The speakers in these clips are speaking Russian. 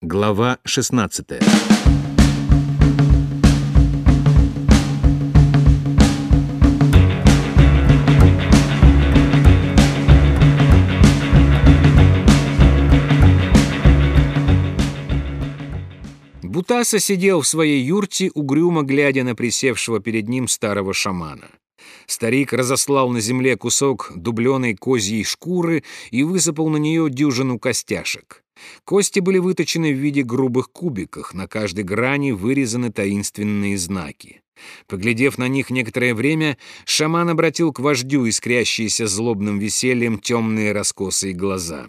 Глава 16 Бутаса сидел в своей юрте, угрюмо глядя на присевшего перед ним старого шамана. Старик разослал на земле кусок дубленой козьей шкуры и высыпал на нее дюжину костяшек. Кости были выточены в виде грубых кубиков, на каждой грани вырезаны таинственные знаки. Поглядев на них некоторое время, шаман обратил к вождю искрящиеся злобным весельем темные раскосые глаза.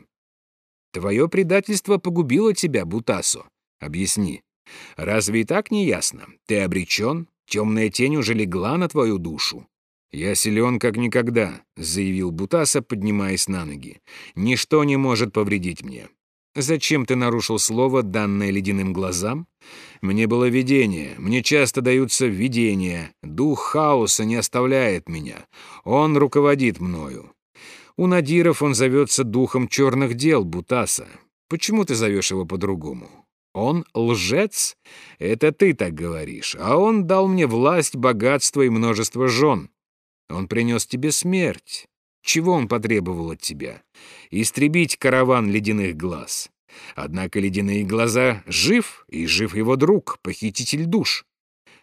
«Твое предательство погубило тебя, Бутасо. Объясни. Разве и так не ясно? Ты обречен, темная тень уже легла на твою душу. «Я силен как никогда», — заявил Бутаса, поднимаясь на ноги. «Ничто не может повредить мне. Зачем ты нарушил слово, данное ледяным глазам? Мне было видение, мне часто даются видения. Дух хаоса не оставляет меня. Он руководит мною. У Надиров он зовется духом черных дел, Бутаса. Почему ты зовешь его по-другому? Он лжец? Это ты так говоришь. А он дал мне власть, богатство и множество жен. Он принес тебе смерть. Чего он потребовал от тебя? Истребить караван ледяных глаз. Однако ледяные глаза жив, и жив его друг, похититель душ.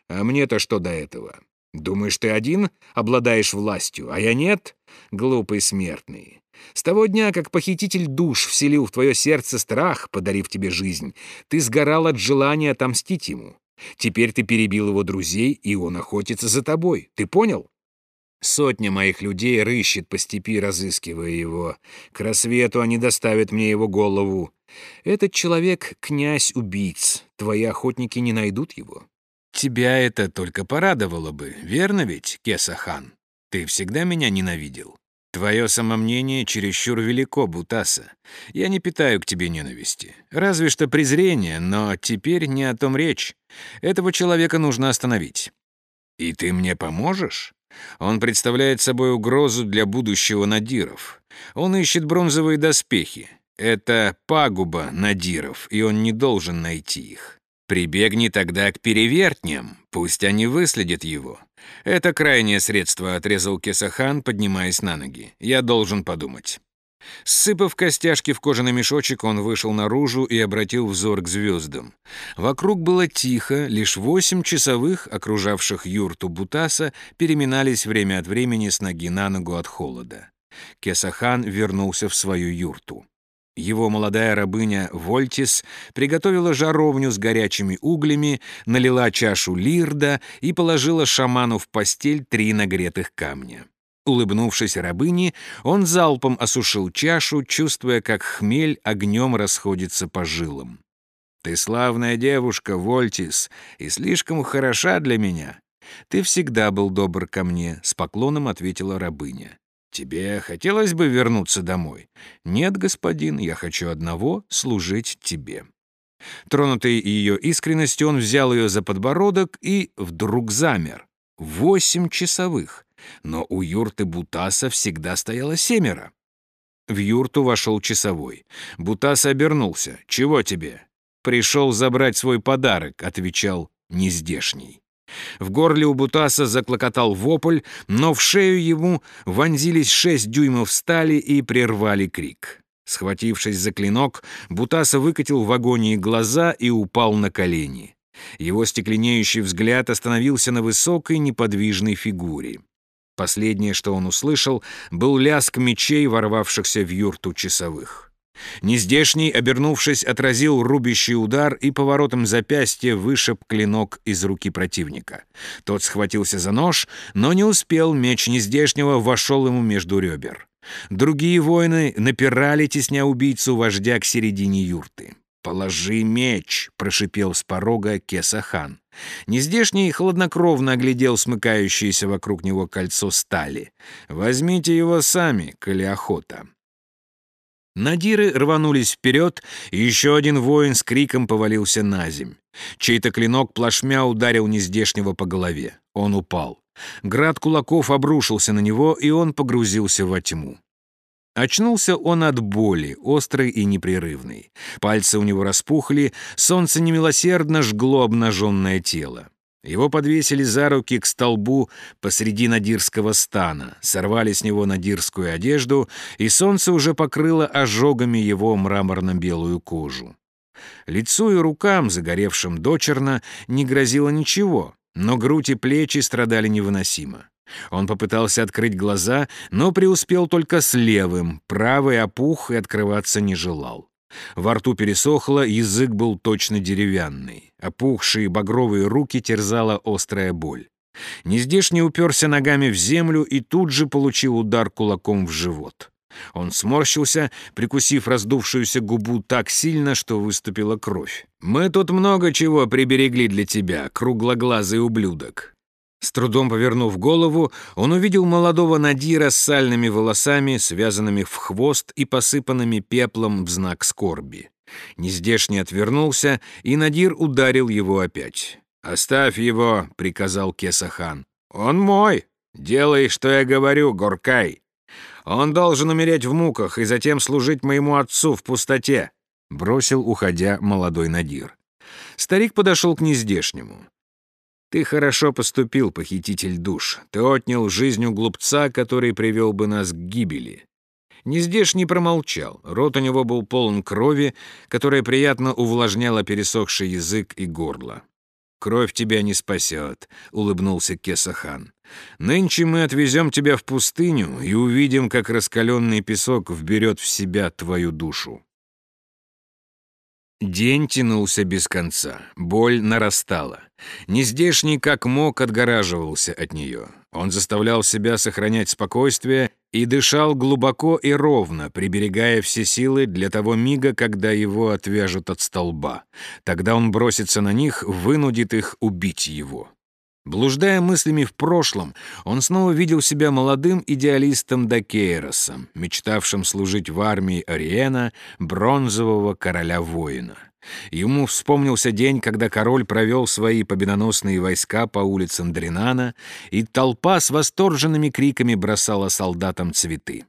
А мне-то что до этого? Думаешь, ты один обладаешь властью, а я нет? Глупый смертный. С того дня, как похититель душ вселил в твое сердце страх, подарив тебе жизнь, ты сгорал от желания отомстить ему. Теперь ты перебил его друзей, и он охотится за тобой. Ты понял? Сотня моих людей рыщет по степи, разыскивая его. К рассвету они доставят мне его голову. Этот человек — князь убийц. Твои охотники не найдут его. Тебя это только порадовало бы, верно ведь, Кесахан? Ты всегда меня ненавидел. Твое самомнение чересчур велико, Бутаса. Я не питаю к тебе ненависти. Разве что презрение, но теперь не о том речь. Этого человека нужно остановить. И ты мне поможешь? Он представляет собой угрозу для будущего Надиров. Он ищет бронзовые доспехи. Это пагуба Надиров, и он не должен найти их. Прибегни тогда к перевертням, пусть они выследят его. Это крайнее средство, отрезал Кесахан, поднимаясь на ноги. Я должен подумать. Сыпав костяшки в кожаный мешочек, он вышел наружу и обратил взор к звездам. Вокруг было тихо, лишь восемь часовых, окружавших юрту Бутаса, переминались время от времени с ноги на ногу от холода. Кесахан вернулся в свою юрту. Его молодая рабыня Вольтис приготовила жаровню с горячими углями, налила чашу лирда и положила шаману в постель три нагретых камня. Улыбнувшись рабыне, он залпом осушил чашу, чувствуя, как хмель огнем расходится по жилам. «Ты славная девушка, Вольтис, и слишком хороша для меня. Ты всегда был добр ко мне», — с поклоном ответила рабыня. «Тебе хотелось бы вернуться домой?» «Нет, господин, я хочу одного — служить тебе». Тронутый ее искренностью, он взял ее за подбородок и вдруг замер. Восемь часовых но у юрты Бутаса всегда стояло семеро. В юрту вошел часовой. Бутас обернулся. «Чего тебе?» «Пришел забрать свой подарок», — отвечал нездешний. В горле у Бутаса заклокотал вопль, но в шею ему вонзились шесть дюймов стали и прервали крик. Схватившись за клинок, Бутаса выкатил в агонии глаза и упал на колени. Его стекленеющий взгляд остановился на высокой неподвижной фигуре. Последнее, что он услышал, был лязг мечей, ворвавшихся в юрту часовых. Нездешний, обернувшись, отразил рубящий удар и поворотом запястья вышиб клинок из руки противника. Тот схватился за нож, но не успел, меч Нездешнего вошел ему между ребер. Другие воины напирали, тесня убийцу вождя к середине юрты. «Положи меч!» — прошипел с порога Кесахан. Нездешний хладнокровно оглядел смыкающееся вокруг него кольцо стали. «Возьмите его сами, коли охота». Надиры рванулись вперед, и еще один воин с криком повалился на земь. Чей-то клинок плашмя ударил нездешнего по голове. Он упал. Град кулаков обрушился на него, и он погрузился во тьму. Очнулся он от боли, острой и непрерывной. Пальцы у него распухли, солнце немилосердно жгло обнаженное тело. Его подвесили за руки к столбу посреди надирского стана, сорвали с него надирскую одежду, и солнце уже покрыло ожогами его мраморно-белую кожу. Лицу и рукам, загоревшим дочерно, не грозило ничего, но грудь и плечи страдали невыносимо. Он попытался открыть глаза, но преуспел только с левым, правый опух и открываться не желал. Во рту пересохло, язык был точно деревянный. Опухшие багровые руки терзала острая боль. Нездешний уперся ногами в землю и тут же получил удар кулаком в живот. Он сморщился, прикусив раздувшуюся губу так сильно, что выступила кровь. «Мы тут много чего приберегли для тебя, круглоглазый ублюдок. С трудом повернув голову, он увидел молодого Надира с сальными волосами, связанными в хвост и посыпанными пеплом в знак скорби. Нездешний отвернулся, и Надир ударил его опять. «Оставь его», — приказал Кесахан. «Он мой. Делай, что я говорю, Горкай. Он должен умереть в муках и затем служить моему отцу в пустоте», — бросил, уходя, молодой Надир. Старик подошел к нездешнему. Ты хорошо поступил, похититель душ. Ты отнял жизнь у глупца, который привел бы нас к гибели. Нездешний промолчал. Рот у него был полон крови, которая приятно увлажняла пересохший язык и горло. «Кровь тебя не спасет», — улыбнулся Кесахан. «Нынче мы отвезем тебя в пустыню и увидим, как раскаленный песок вберет в себя твою душу». День тянулся без конца, боль нарастала. Нездешний как мог отгораживался от нее. Он заставлял себя сохранять спокойствие и дышал глубоко и ровно, приберегая все силы для того мига, когда его отвяжут от столба. Тогда он бросится на них, вынудит их убить его. Блуждая мыслями в прошлом, он снова видел себя молодым идеалистом Дакейросом, мечтавшим служить в армии Ариена, бронзового короля-воина. Ему вспомнился день, когда король провел свои победоносные войска по улицам Дринана, и толпа с восторженными криками бросала солдатам цветы.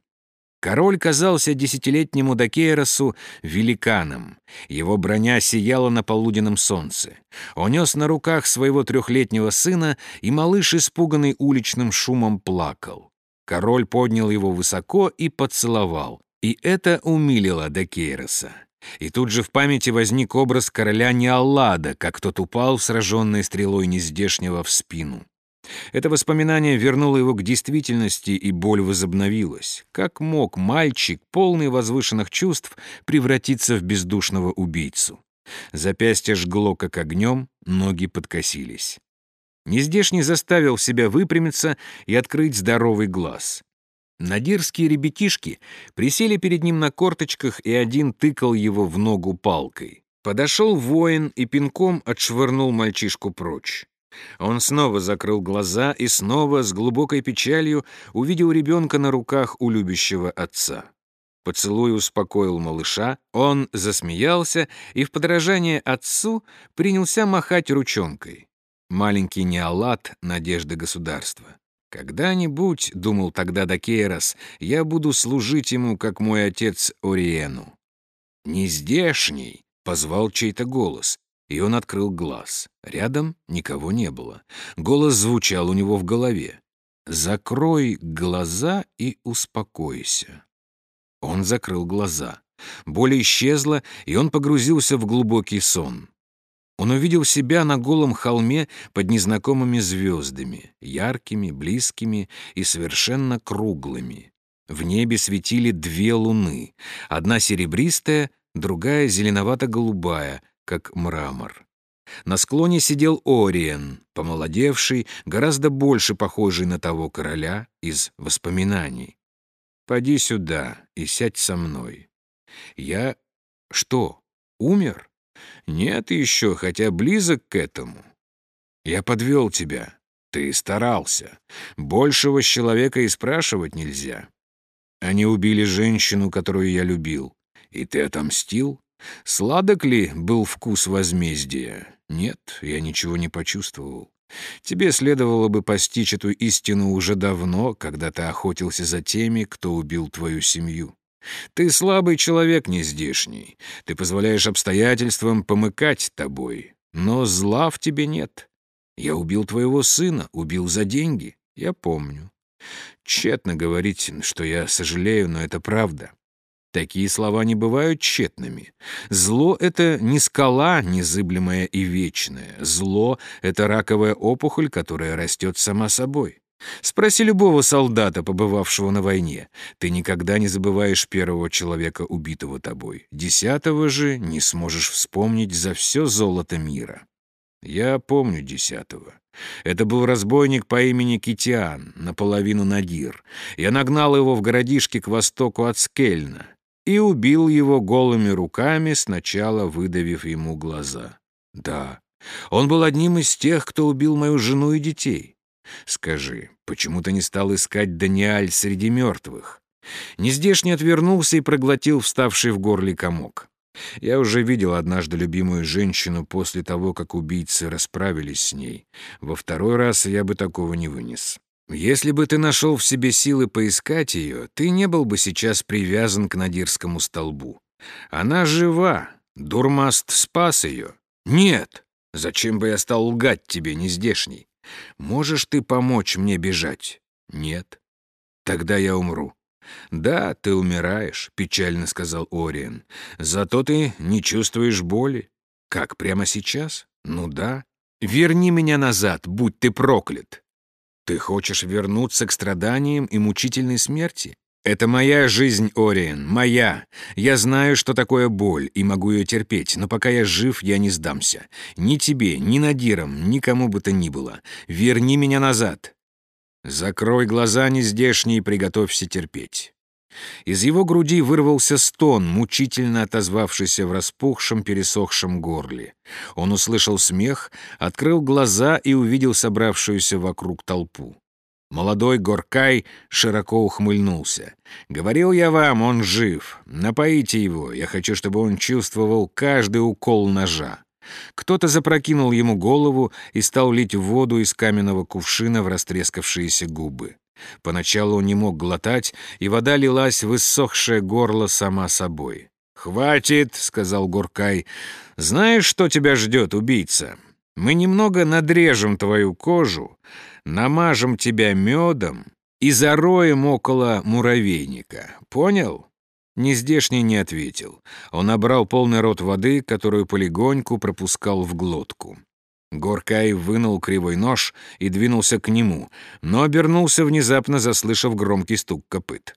Король казался десятилетнему Дакейросу великаном. Его броня сияла на полуденном солнце. Он нес на руках своего трехлетнего сына, и малыш, испуганный уличным шумом, плакал. Король поднял его высоко и поцеловал. И это умилило Дакейроса. И тут же в памяти возник образ короля Неаллада, как тот упал, сраженный стрелой нездешнего в спину. Это воспоминание вернуло его к действительности, и боль возобновилась. Как мог мальчик, полный возвышенных чувств, превратиться в бездушного убийцу? Запястье жгло, как огнем, ноги подкосились. Нездешний заставил себя выпрямиться и открыть здоровый глаз. Надирские ребятишки присели перед ним на корточках, и один тыкал его в ногу палкой. Подошел воин и пинком отшвырнул мальчишку прочь. Он снова закрыл глаза и снова с глубокой печалью увидел ребенка на руках у любящего отца. Поцелуй успокоил малыша, он засмеялся и в подражание отцу принялся махать ручонкой. Маленький неолад надежды государства. «Когда-нибудь, — думал тогда Дакейрос, — я буду служить ему, как мой отец Ориену». «Нездешний!» — позвал чей-то голос и он открыл глаз. Рядом никого не было. Голос звучал у него в голове. «Закрой глаза и успокойся». Он закрыл глаза. Боль исчезла, и он погрузился в глубокий сон. Он увидел себя на голом холме под незнакомыми звездами, яркими, близкими и совершенно круглыми. В небе светили две луны, одна серебристая, другая зеленовато-голубая, как мрамор. На склоне сидел Ориен, помолодевший, гораздо больше похожий на того короля из воспоминаний. «Поди сюда и сядь со мной». «Я... что, умер?» «Нет еще, хотя близок к этому». «Я подвел тебя. Ты старался. Большего с человека и спрашивать нельзя. Они убили женщину, которую я любил. И ты отомстил? Сладок ли был вкус возмездия? Нет, я ничего не почувствовал. Тебе следовало бы постичь эту истину уже давно, когда ты охотился за теми, кто убил твою семью. Ты слабый человек нездешний. Ты позволяешь обстоятельствам помыкать тобой. Но зла в тебе нет. Я убил твоего сына, убил за деньги. Я помню. Тщетно говорить, что я сожалею, но это правда. Такие слова не бывают тщетными. Зло — это не скала, незыблемая и вечная. Зло — это раковая опухоль, которая растет сама собой. Спроси любого солдата, побывавшего на войне. Ты никогда не забываешь первого человека, убитого тобой. Десятого же не сможешь вспомнить за все золото мира. Я помню десятого. Это был разбойник по имени Китиан, наполовину Надир. Я нагнал его в городишке к востоку от Скельна и убил его голыми руками, сначала выдавив ему глаза. Да, он был одним из тех, кто убил мою жену и детей. Скажи, почему ты не стал искать Даниаль среди мертвых? Нездешний отвернулся и проглотил вставший в горле комок. Я уже видел однажды любимую женщину после того, как убийцы расправились с ней. Во второй раз я бы такого не вынес. Если бы ты нашел в себе силы поискать ее, ты не был бы сейчас привязан к Надирскому столбу. Она жива. Дурмаст спас ее. Нет. Зачем бы я стал лгать тебе, нездешний? Можешь ты помочь мне бежать? Нет. Тогда я умру. Да, ты умираешь, печально сказал Ориен. Зато ты не чувствуешь боли. Как, прямо сейчас? Ну да. Верни меня назад, будь ты проклят. Ты хочешь вернуться к страданиям и мучительной смерти? Это моя жизнь, Ориен, моя. Я знаю, что такое боль, и могу ее терпеть, но пока я жив, я не сдамся. Ни тебе, ни Надирам, никому бы то ни было. Верни меня назад. Закрой глаза нездешние и приготовься терпеть. Из его груди вырвался стон, мучительно отозвавшийся в распухшем, пересохшем горле. Он услышал смех, открыл глаза и увидел собравшуюся вокруг толпу. Молодой Горкай широко ухмыльнулся. «Говорил я вам, он жив. Напоите его. Я хочу, чтобы он чувствовал каждый укол ножа». Кто-то запрокинул ему голову и стал лить воду из каменного кувшина в растрескавшиеся губы. Поначалу он не мог глотать, и вода лилась в иссохшее горло сама собой. «Хватит», — сказал Горкай. «Знаешь, что тебя ждет, убийца? Мы немного надрежем твою кожу, намажем тебя медом и зароем около муравейника. Понял?» Нездешний не ответил. Он набрал полный рот воды, которую полегоньку пропускал в глотку. Горкай вынул кривой нож и двинулся к нему, но обернулся внезапно, заслышав громкий стук копыт.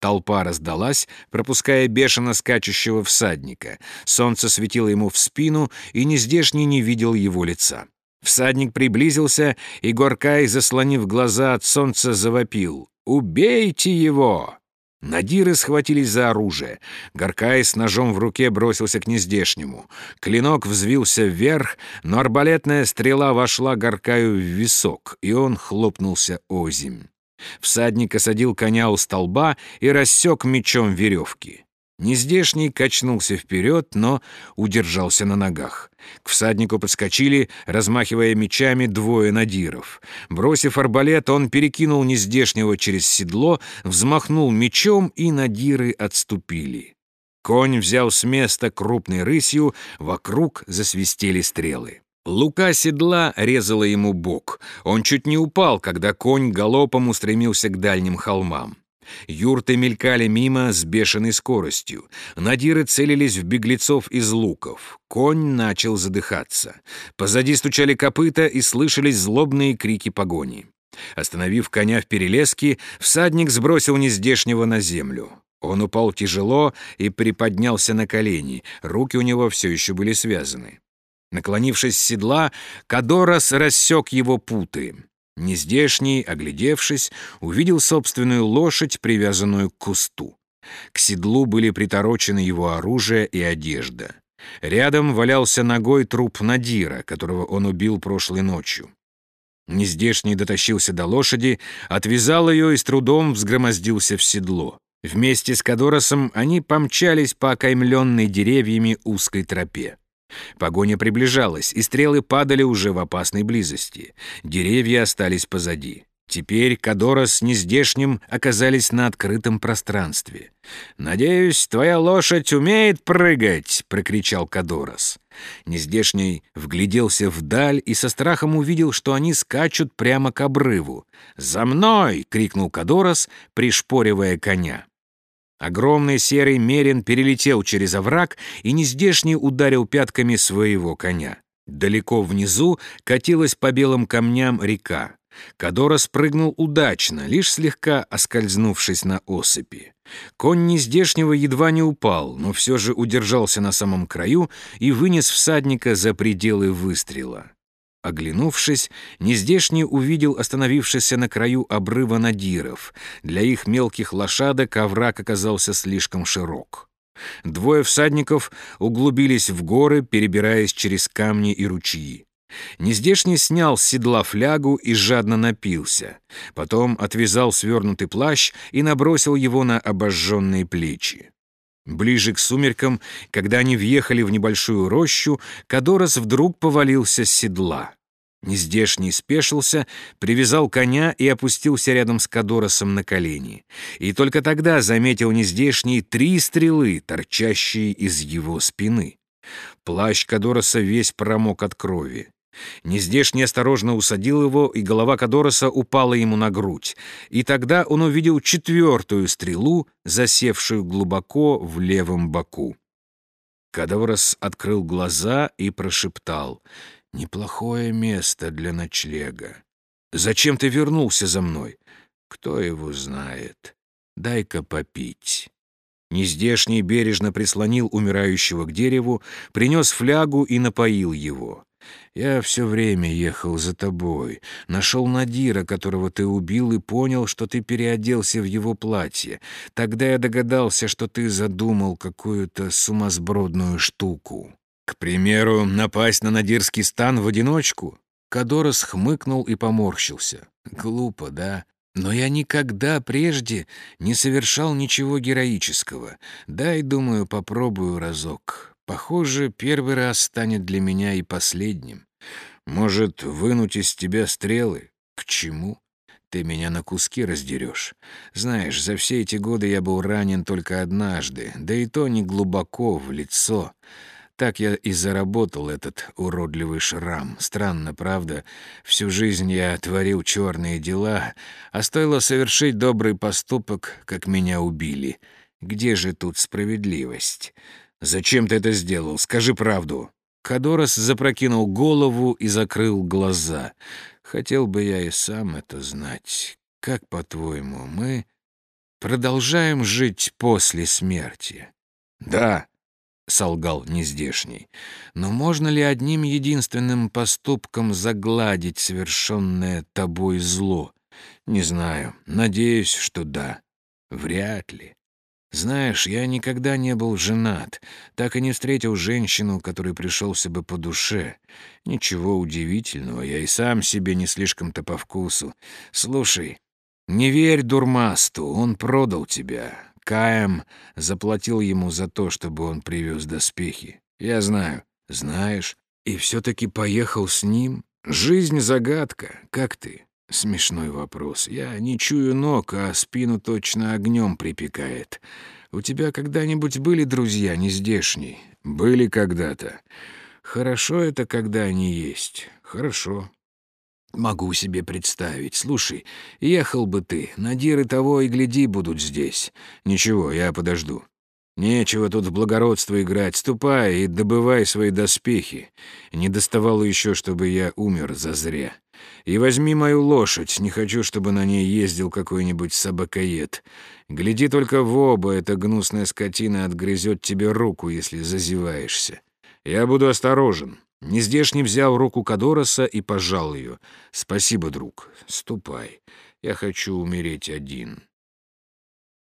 Толпа раздалась, пропуская бешено скачущего всадника. Солнце светило ему в спину, и нездешний не видел его лица. Всадник приблизился, и Горкай, заслонив глаза от солнца, завопил. «Убейте его!» Надиры схватились за оружие. Горкай с ножом в руке бросился к нездешнему. Клинок взвился вверх, но арбалетная стрела вошла Горкаю в висок, и он хлопнулся озимь. Всадник осадил коня у столба и рассек мечом веревки. Нездешний качнулся вперед, но удержался на ногах. К всаднику подскочили, размахивая мечами, двое надиров. Бросив арбалет, он перекинул нездешнего через седло, взмахнул мечом, и надиры отступили. Конь взял с места крупной рысью, вокруг засвистели стрелы. Лука седла резала ему бок. Он чуть не упал, когда конь галопом устремился к дальним холмам. Юрты мелькали мимо с бешеной скоростью. Надиры целились в беглецов из луков. Конь начал задыхаться. Позади стучали копыта и слышались злобные крики погони. Остановив коня в перелеске, всадник сбросил нездешнего на землю. Он упал тяжело и приподнялся на колени. Руки у него все еще были связаны. Наклонившись с седла, Кадорос рассек его путы. Нездешний, оглядевшись, увидел собственную лошадь, привязанную к кусту. К седлу были приторочены его оружие и одежда. Рядом валялся ногой труп Надира, которого он убил прошлой ночью. Нездешний дотащился до лошади, отвязал ее и с трудом взгромоздился в седло. Вместе с Кадоросом они помчались по окаймленной деревьями узкой тропе. Погоня приближалась, и стрелы падали уже в опасной близости. Деревья остались позади. Теперь Кадора с нездешним оказались на открытом пространстве. «Надеюсь, твоя лошадь умеет прыгать!» — прокричал Кадорос. Нездешний вгляделся вдаль и со страхом увидел, что они скачут прямо к обрыву. «За мной!» — крикнул Кадорос, пришпоривая коня. Огромный серый мерин перелетел через овраг и нездешний ударил пятками своего коня. Далеко внизу катилась по белым камням река. Кадора спрыгнул удачно, лишь слегка оскользнувшись на осыпи. Конь нездешнего едва не упал, но все же удержался на самом краю и вынес всадника за пределы выстрела. Оглянувшись, нездешний увидел остановившийся на краю обрыва надиров. Для их мелких лошадок овраг оказался слишком широк. Двое всадников углубились в горы, перебираясь через камни и ручьи. Нездешний снял с седла флягу и жадно напился. Потом отвязал свернутый плащ и набросил его на обожженные плечи. Ближе к сумеркам, когда они въехали в небольшую рощу, Кадорос вдруг повалился с седла. Нездешний спешился, привязал коня и опустился рядом с Кадоросом на колени. И только тогда заметил Нездешний три стрелы, торчащие из его спины. Плащ Кадороса весь промок от крови. Нездешний осторожно усадил его, и голова Кадороса упала ему на грудь. И тогда он увидел четвертую стрелу, засевшую глубоко в левом боку. Кадорос открыл глаза и прошептал «Неплохое место для ночлега. Зачем ты вернулся за мной? Кто его знает? Дай-ка попить». Нездешний бережно прислонил умирающего к дереву, принес флягу и напоил его. Я все время ехал за тобой, нашел Надира, которого ты убил, и понял, что ты переоделся в его платье. Тогда я догадался, что ты задумал какую-то сумасбродную штуку. К примеру, напасть на Надирский стан в одиночку? Кадорос хмыкнул и поморщился. Глупо, да? Но я никогда прежде не совершал ничего героического. Дай, думаю, попробую разок. Похоже, первый раз станет для меня и последним. Может, вынуть из тебя стрелы? К чему? Ты меня на куски раздерешь. Знаешь, за все эти годы я был ранен только однажды, да и то не глубоко, в лицо. Так я и заработал этот уродливый шрам. Странно, правда? Всю жизнь я творил черные дела, а стоило совершить добрый поступок, как меня убили. Где же тут справедливость?» «Зачем ты это сделал? Скажи правду». Кадорос запрокинул голову и закрыл глаза. «Хотел бы я и сам это знать. Как, по-твоему, мы продолжаем жить после смерти?» «Да», — солгал нездешний. «Но можно ли одним единственным поступком загладить совершенное тобой зло? Не знаю. Надеюсь, что да. Вряд ли. Знаешь, я никогда не был женат, так и не встретил женщину, которой пришелся бы по душе. Ничего удивительного, я и сам себе не слишком-то по вкусу. Слушай, не верь Дурмасту, он продал тебя. Каем заплатил ему за то, чтобы он привез доспехи. Я знаю. Знаешь, и все-таки поехал с ним? Жизнь — загадка, как ты? Смешной вопрос. Я не чую ног, а спину точно огнем припекает. У тебя когда-нибудь были друзья нездешние? Были когда-то. Хорошо это, когда они есть. Хорошо. Могу себе представить. Слушай, ехал бы ты. Надиры того и гляди будут здесь. Ничего, я подожду. Нечего тут в благородство играть. Ступай и добывай свои доспехи. Не доставало еще, чтобы я умер зазря. И возьми мою лошадь, не хочу, чтобы на ней ездил какой-нибудь собакоед. Гляди только в оба, эта гнусная скотина отгрызет тебе руку, если зазеваешься. Я буду осторожен». Нездешний взял руку Кадороса и пожал ее. «Спасибо, друг. Ступай. Я хочу умереть один».